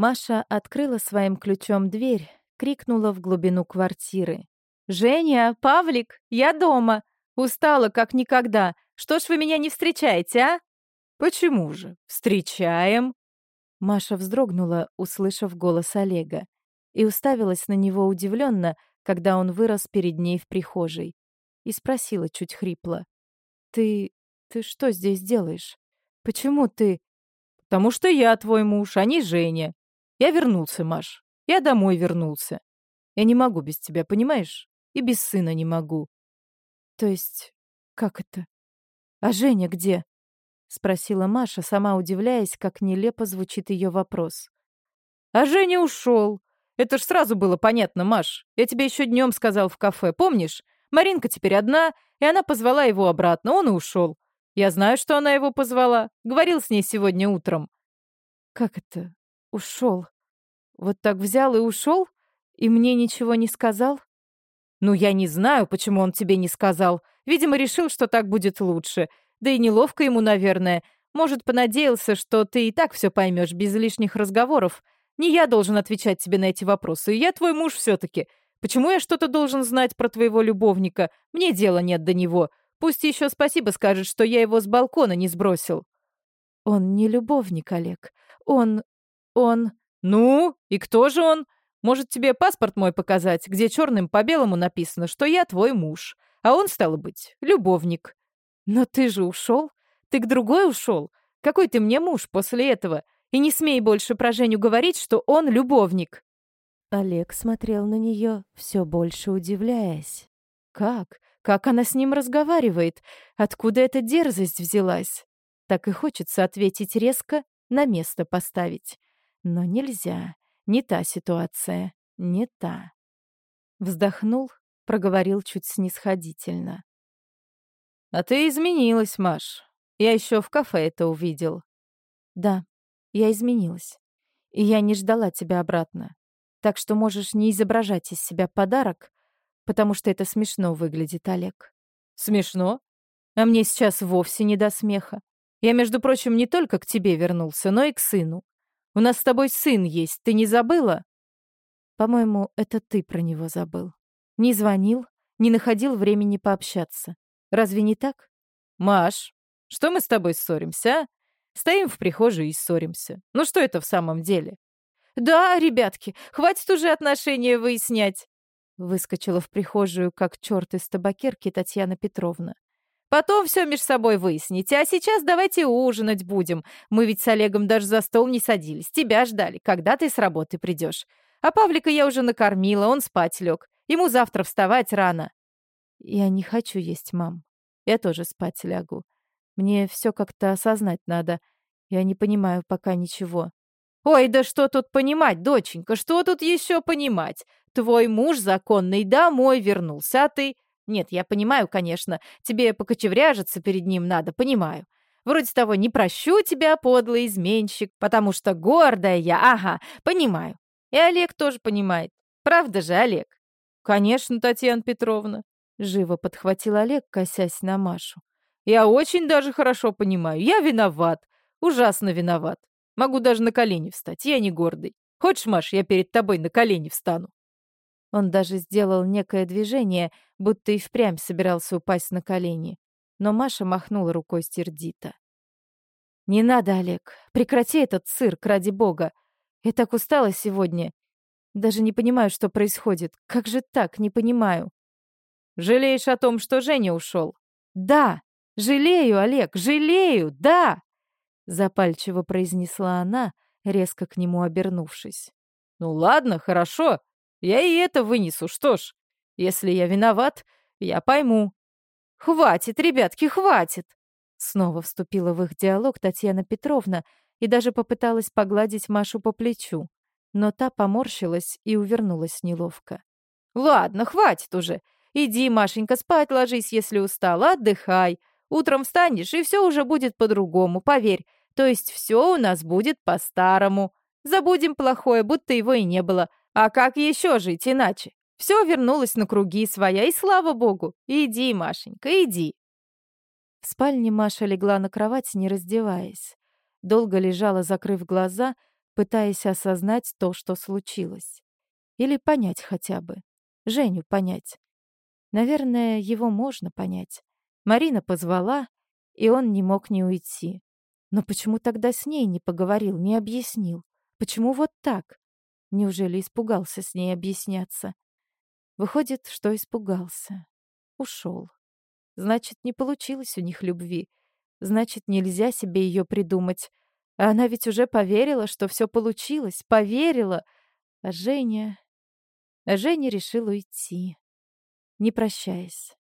Маша открыла своим ключом дверь, крикнула в глубину квартиры. «Женя, Павлик, я дома! Устала, как никогда! Что ж вы меня не встречаете, а?» «Почему же? Встречаем!» Маша вздрогнула, услышав голос Олега, и уставилась на него удивленно, когда он вырос перед ней в прихожей, и спросила чуть хрипло. «Ты... ты что здесь делаешь? Почему ты...» «Потому что я твой муж, а не Женя. Я вернулся, Маш. Я домой вернулся. Я не могу без тебя, понимаешь? И без сына не могу». «То есть... как это? А Женя где?» — спросила Маша, сама удивляясь, как нелепо звучит ее вопрос. «А Женя ушел. Это ж сразу было понятно, Маш. Я тебе еще днем сказал в кафе, помнишь? Маринка теперь одна, и она позвала его обратно, он и ушел. Я знаю, что она его позвала. Говорил с ней сегодня утром. Как это? Ушел? Вот так взял и ушел? И мне ничего не сказал? Ну, я не знаю, почему он тебе не сказал. Видимо, решил, что так будет лучше. Да и неловко ему, наверное. Может, понадеялся, что ты и так все поймешь без лишних разговоров. Не я должен отвечать тебе на эти вопросы, я твой муж все-таки. Почему я что-то должен знать про твоего любовника? Мне дела нет до него. Пусть еще спасибо скажет, что я его с балкона не сбросил». «Он не любовник, Олег. Он... он...» «Ну, и кто же он? Может, тебе паспорт мой показать, где черным по белому написано, что я твой муж, а он, стало быть, любовник». «Но ты же ушел. Ты к другой ушел. Какой ты мне муж после этого? И не смей больше про Женю говорить, что он любовник». Олег смотрел на нее, все больше удивляясь. «Как? Как она с ним разговаривает? Откуда эта дерзость взялась?» Так и хочется ответить резко, на место поставить. Но нельзя. Не та ситуация. Не та. Вздохнул, проговорил чуть снисходительно. «А ты изменилась, Маш. Я еще в кафе это увидел». «Да, я изменилась. И я не ждала тебя обратно. Так что можешь не изображать из себя подарок, потому что это смешно выглядит, Олег. Смешно? А мне сейчас вовсе не до смеха. Я, между прочим, не только к тебе вернулся, но и к сыну. У нас с тобой сын есть, ты не забыла? По-моему, это ты про него забыл. Не звонил, не находил времени пообщаться. Разве не так? Маш, что мы с тобой ссоримся, а? Стоим в прихожей и ссоримся. Ну что это в самом деле? Да, ребятки, хватит уже отношения выяснять. Выскочила в прихожую, как черт из табакерки Татьяна Петровна. Потом все между собой выясните, а сейчас давайте ужинать будем. Мы ведь с Олегом даже за стол не садились, тебя ждали, когда ты с работы придешь. А Павлика я уже накормила, он спать лег. Ему завтра вставать рано. Я не хочу есть, мам. Я тоже спать лягу. Мне все как-то осознать надо. Я не понимаю пока ничего. Ой, да что тут понимать, доченька, что тут еще понимать? Твой муж законный домой вернулся, а ты... Нет, я понимаю, конечно, тебе покочевряжиться перед ним надо, понимаю. Вроде того, не прощу тебя, подлый изменщик, потому что гордая я, ага, понимаю. И Олег тоже понимает. Правда же, Олег? Конечно, Татьяна Петровна. Живо подхватил Олег, косясь на Машу. Я очень даже хорошо понимаю. Я виноват. Ужасно виноват. Могу даже на колени встать. Я не гордый. Хочешь, Маш, я перед тобой на колени встану?» Он даже сделал некое движение, будто и впрямь собирался упасть на колени. Но Маша махнула рукой сердито. «Не надо, Олег. Прекрати этот цирк, ради бога. Я так устала сегодня. Даже не понимаю, что происходит. Как же так, не понимаю». «Жалеешь о том, что Женя ушел?» «Да!» «Жалею, Олег, жалею, да!» Запальчиво произнесла она, резко к нему обернувшись. «Ну ладно, хорошо. Я и это вынесу. Что ж, если я виноват, я пойму». «Хватит, ребятки, хватит!» Снова вступила в их диалог Татьяна Петровна и даже попыталась погладить Машу по плечу, но та поморщилась и увернулась неловко. «Ладно, хватит уже. Иди, Машенька, спать ложись, если устала, отдыхай. Утром встанешь, и все уже будет по-другому, поверь. То есть все у нас будет по-старому. Забудем плохое, будто его и не было. А как еще жить иначе? Все вернулось на круги своя, и слава богу. Иди, Машенька, иди. В спальне Маша легла на кровать, не раздеваясь. Долго лежала, закрыв глаза, пытаясь осознать то, что случилось. Или понять хотя бы. Женю понять. Наверное, его можно понять. Марина позвала, и он не мог не уйти. Но почему тогда с ней не поговорил, не объяснил? Почему вот так? Неужели испугался с ней объясняться? Выходит, что испугался. Ушел. Значит, не получилось у них любви. Значит, нельзя себе ее придумать. А она ведь уже поверила, что все получилось. Поверила. А Женя... А Женя решил уйти. Не прощаясь.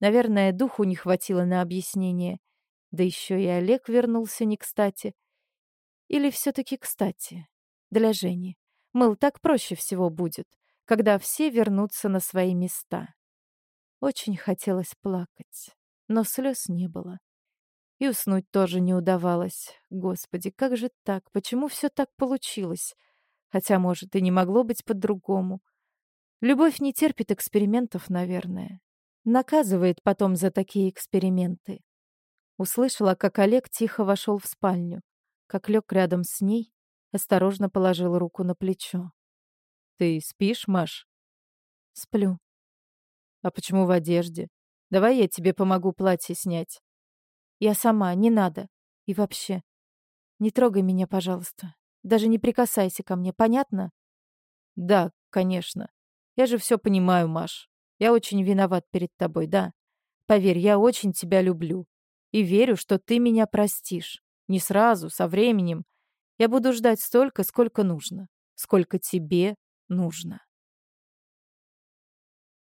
Наверное, духу не хватило на объяснение. Да еще и Олег вернулся не кстати. Или все-таки кстати. Для Жени. Мыл, так проще всего будет, когда все вернутся на свои места. Очень хотелось плакать, но слез не было. И уснуть тоже не удавалось. Господи, как же так? Почему все так получилось? Хотя, может, и не могло быть по-другому. Любовь не терпит экспериментов, наверное. Наказывает потом за такие эксперименты. Услышала, как Олег тихо вошел в спальню, как лег рядом с ней, осторожно положил руку на плечо. «Ты спишь, Маш?» «Сплю». «А почему в одежде? Давай я тебе помогу платье снять». «Я сама, не надо. И вообще, не трогай меня, пожалуйста. Даже не прикасайся ко мне, понятно?» «Да, конечно. Я же все понимаю, Маш. Я очень виноват перед тобой, да. Поверь, я очень тебя люблю и верю, что ты меня простишь. Не сразу, со временем. Я буду ждать столько, сколько нужно. Сколько тебе нужно.